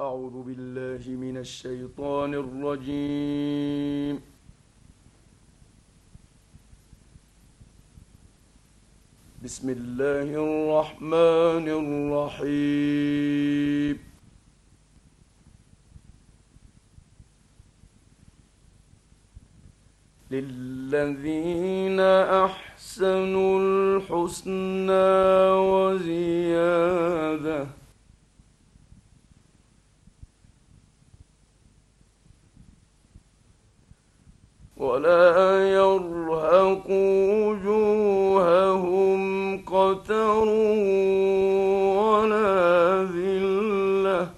أعوذ بالله من الشيطان الرجيم. بسم الله الرحمن الرحيم. للذين أحسنوا الحسنى وزيادة ولا يرهق وجوههم قتر ولا ذلة.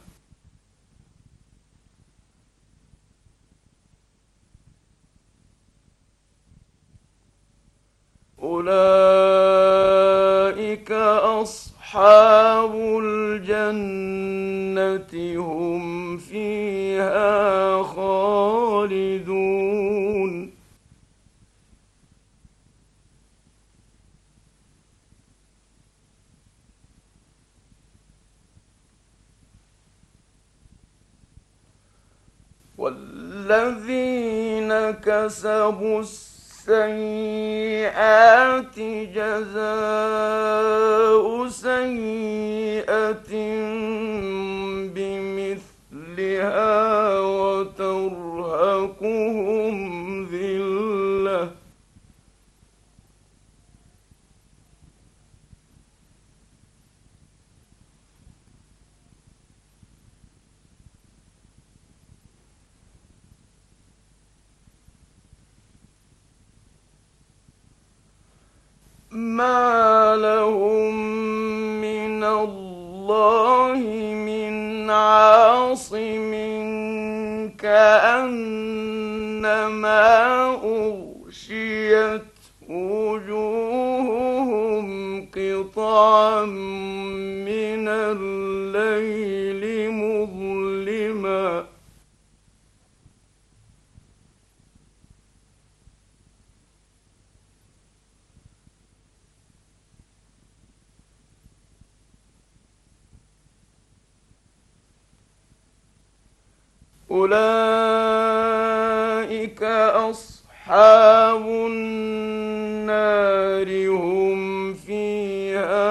أولئك كسبوا السيئات جزاء كأنما أغشيت وجوههم قطعا من الليل مظلما أولئك أصحاب النار هم فيها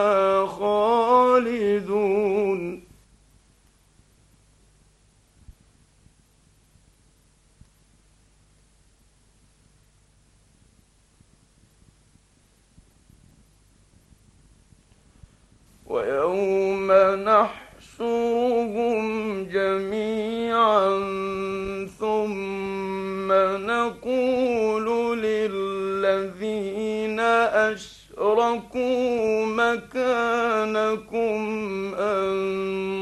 مكانكم أنتم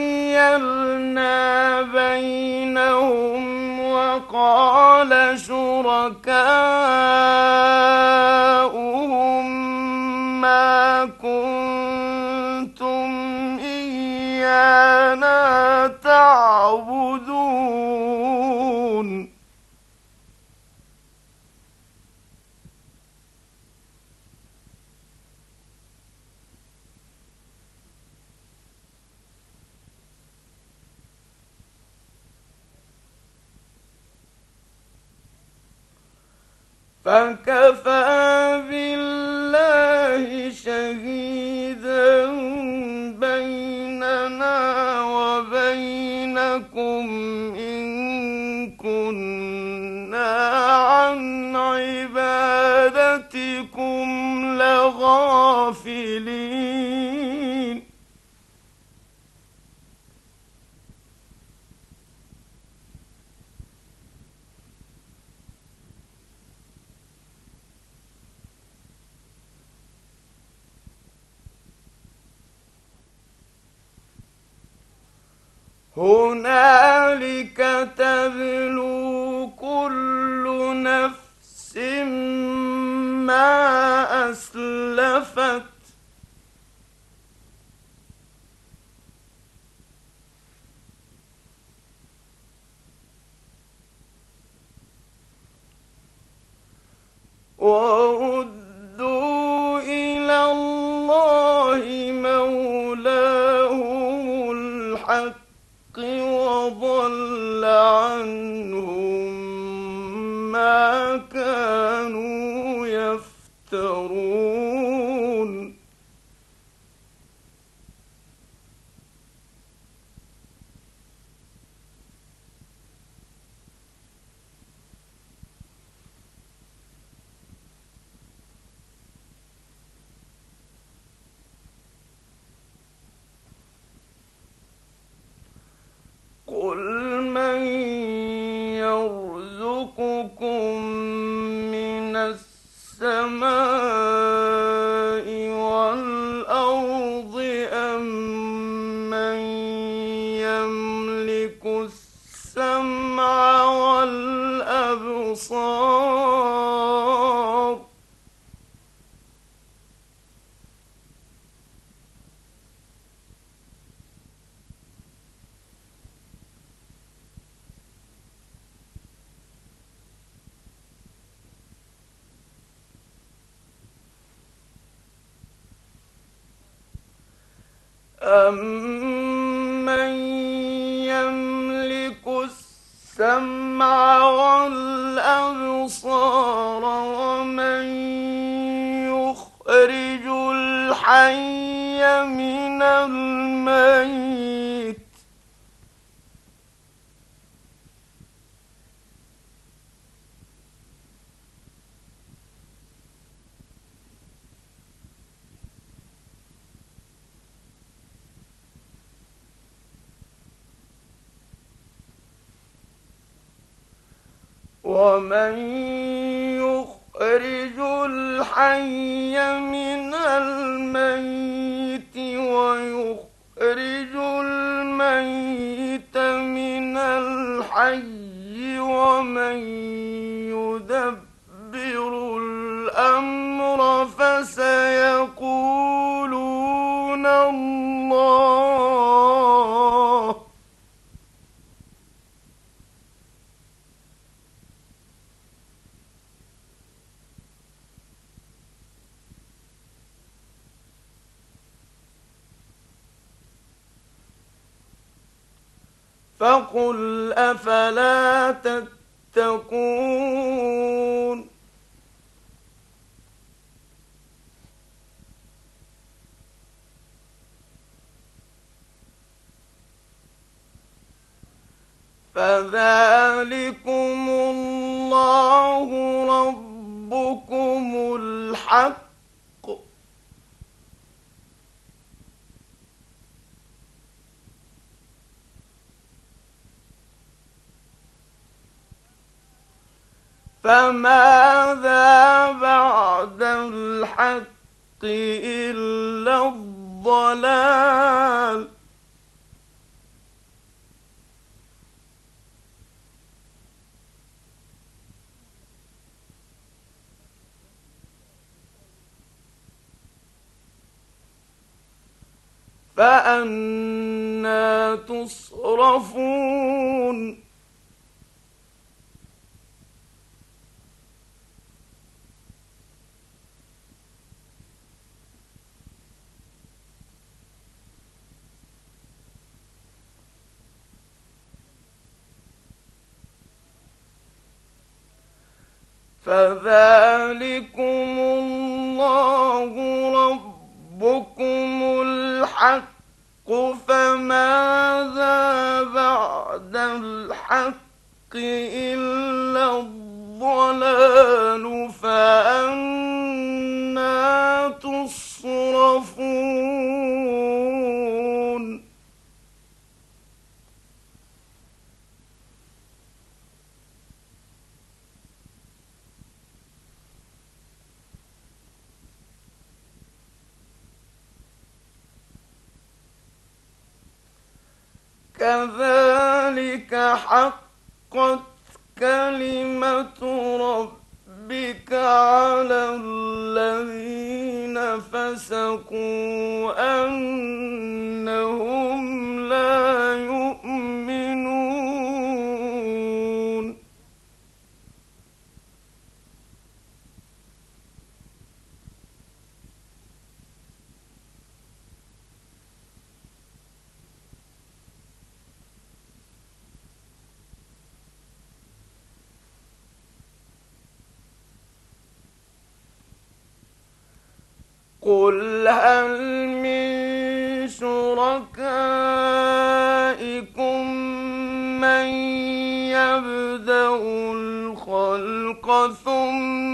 فزيلنا بينهم وقال شركاؤهم ما كنتم إيانا تعبدون فكفى بالله شهيدا بيننا وبينكم إن كنا وضل عنهم ما كانوا يفترون قل من يرزقكم من السماء والأرض أم من يملك السمع والأبصار أَمَّن يَمْلِكُ السَّمْعَ وَالْأَبْصَارَ وَمَن يُخْرِجُ الْحَيَّ مِنَ الْمَيِّتِ ومن يخرج الحي من الميت ويخرج الميت من الحي ومن فقل أفلا تتقون فذلكم الله ربكم الحق فماذا بعد الحق إلا الضلال فأنا تصرفون فذلكم الله ربكم الحق فماذا بعد الحق إلا الضلال فأنا كذلك حقت كلمة ربك على الذين فسقوا أنهم لا يؤمنون قل هل من شركائكم من يبدأ الخلق ثم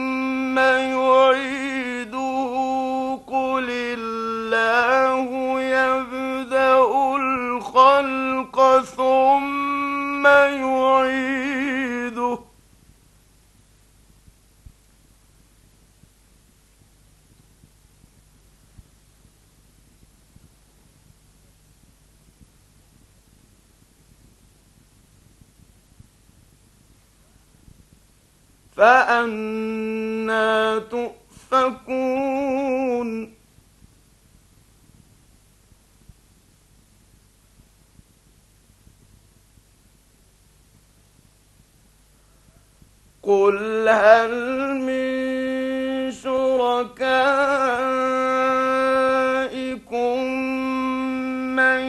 فأنا تؤفكون. قل هل من شركائكم من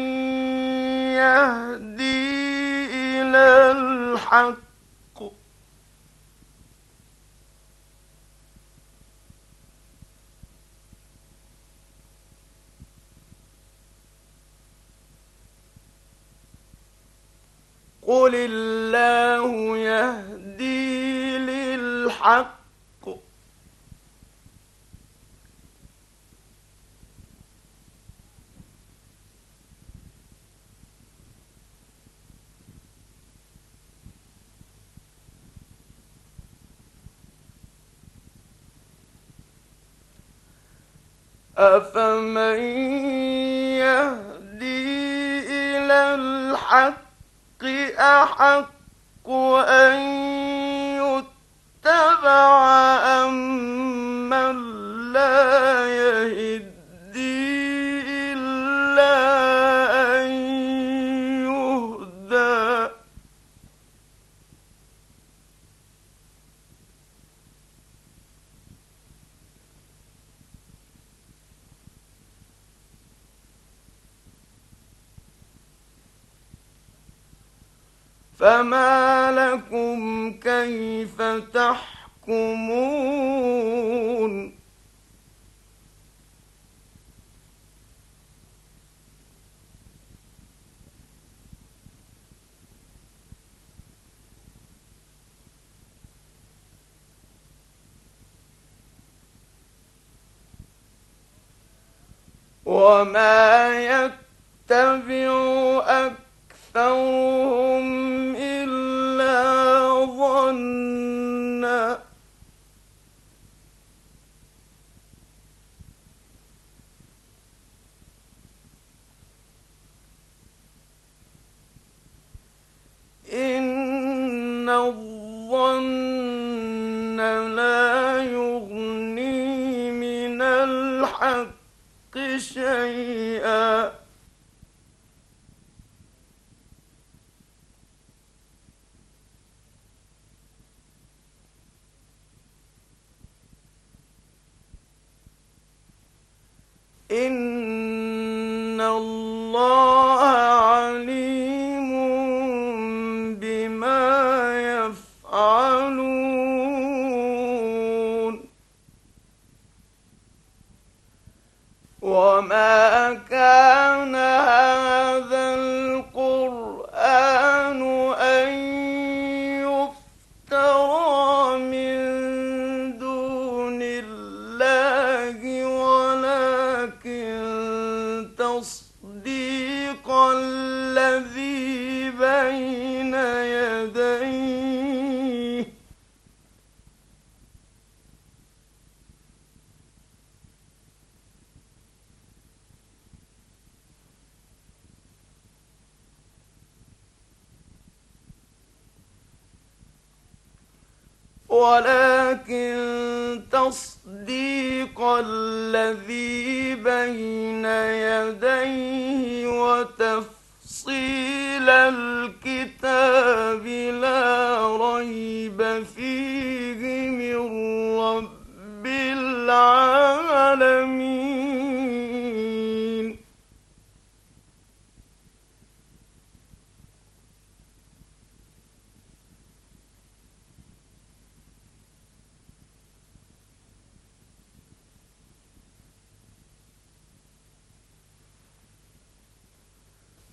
يهدي إلى الحق قل الله يهدي للحق أفمن يهدي إلى الحق أحق أن يتبع أم من لا يهدي إلا أن يهدى فما لكم كيف تحكمون وما يتبع أكثرهم إلا ظنا إن الظن لا يغني من الحق شيئا إن الله عليم ولكن تصديق الذي بين يديه وتفصيل الكتاب لا ريب فيه من رب العالمين.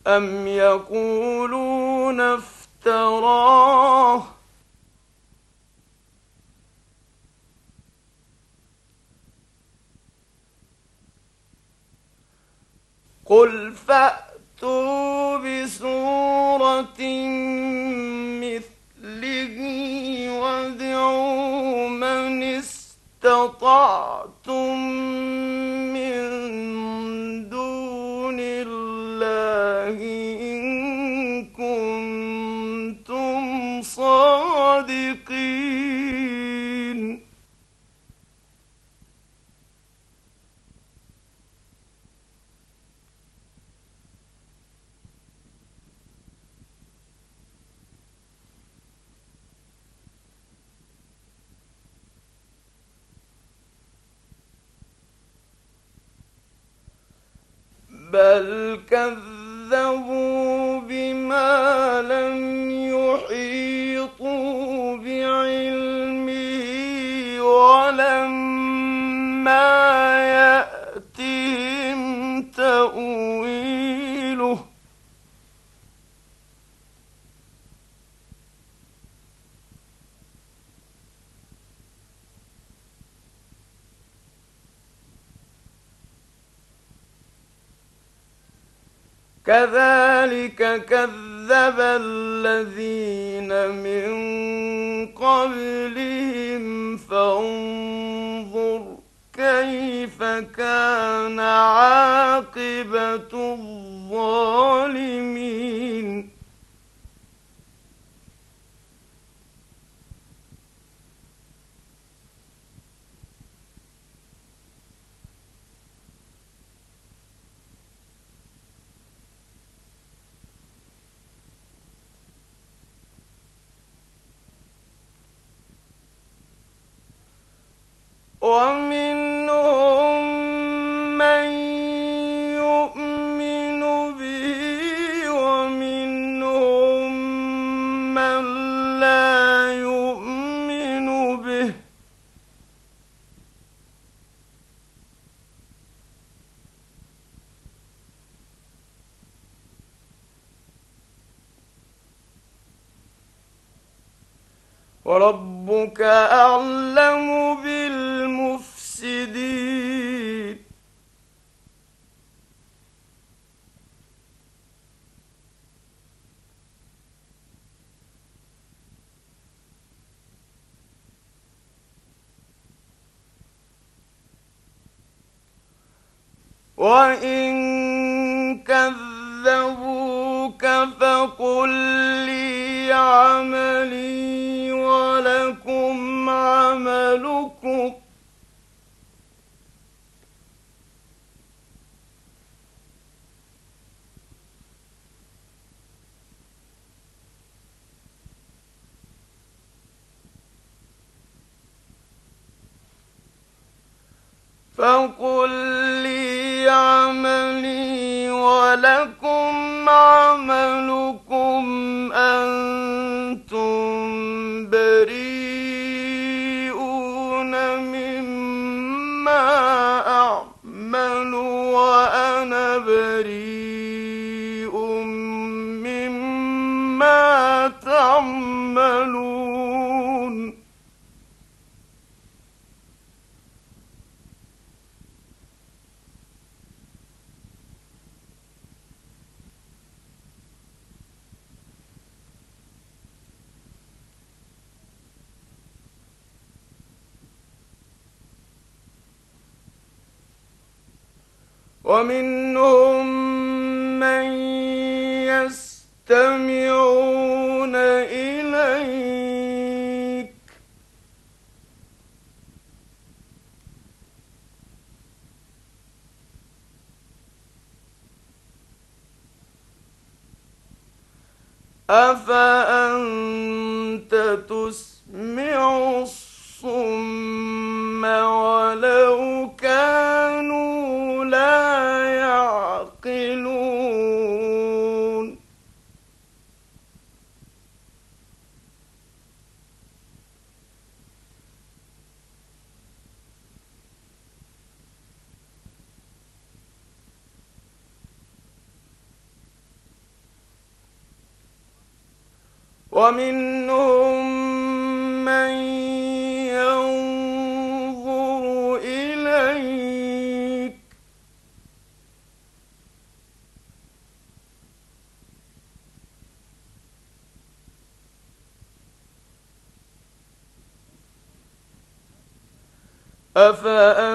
أم يقولون افتراه قل فأتوا بسورة مثله وادعوا من استطعتم من دون الله إن كنتم صادقين بل كذبوا بما لم يحيطوا بعلمه ولما كذلك كذب الذين من قبلهم فانظر كيف كان عاقبة الظالمين. ومنهم وإن كذبوك فقل لي عملي ولكم عملكم فقل ومنهم من يستمعون إليك. أفأنت تسمع الصم ولو ومنهم من ينظر إليك. أفأنت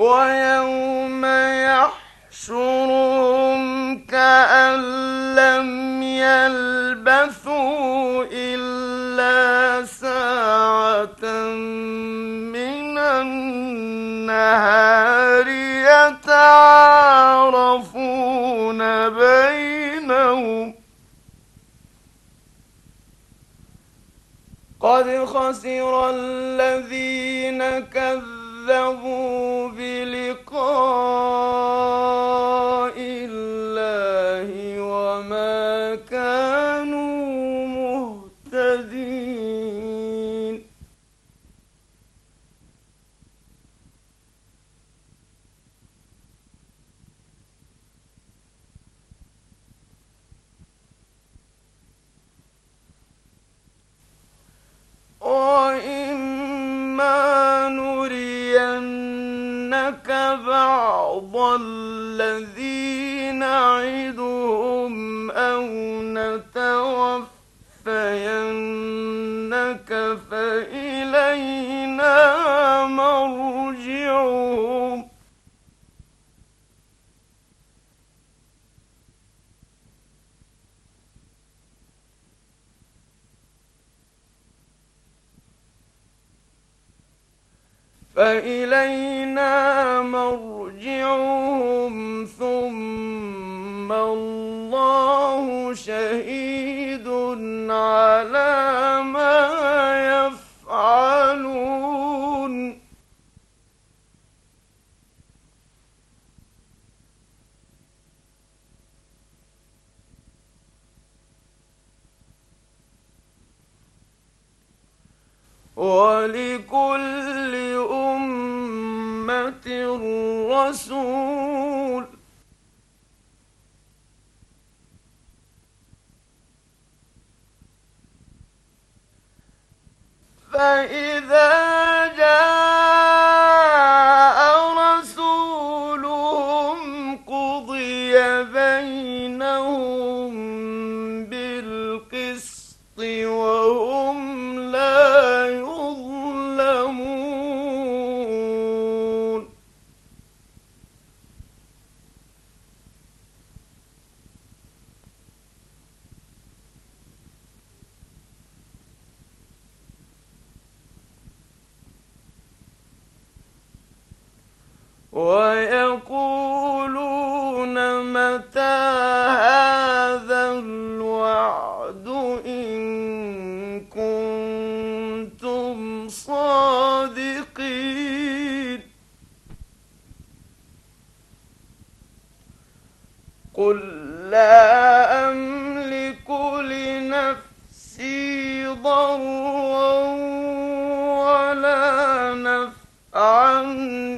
ويوم يحشرهم كأن لم يلبثوا إلا ساعة من النهار يتعارفون بينهم. قد خسر الذين كذبوا بلقاء الله وما كانوا الذي نعدهم أو نتوفينك فإلينا مرجعهم. فإلينا مرجعهم ثم الله شهيد على ما يفعلون. ولكل رسول فإذا جاء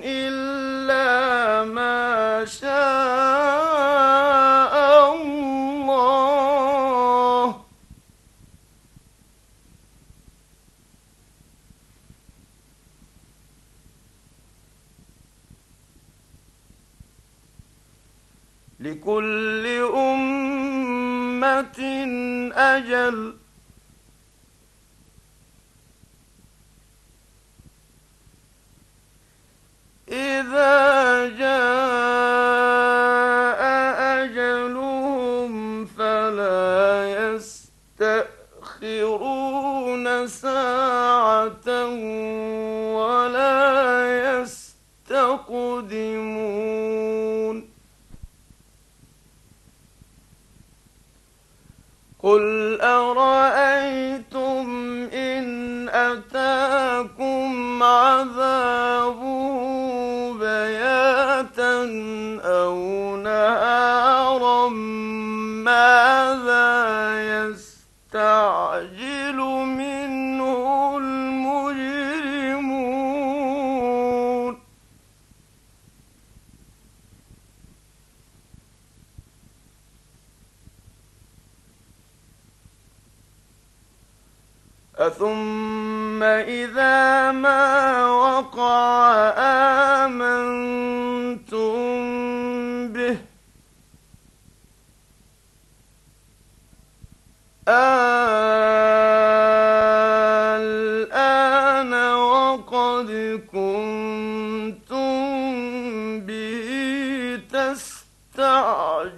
إلا قل أرأيتم إن أتاكم عذابه بياتا Oh,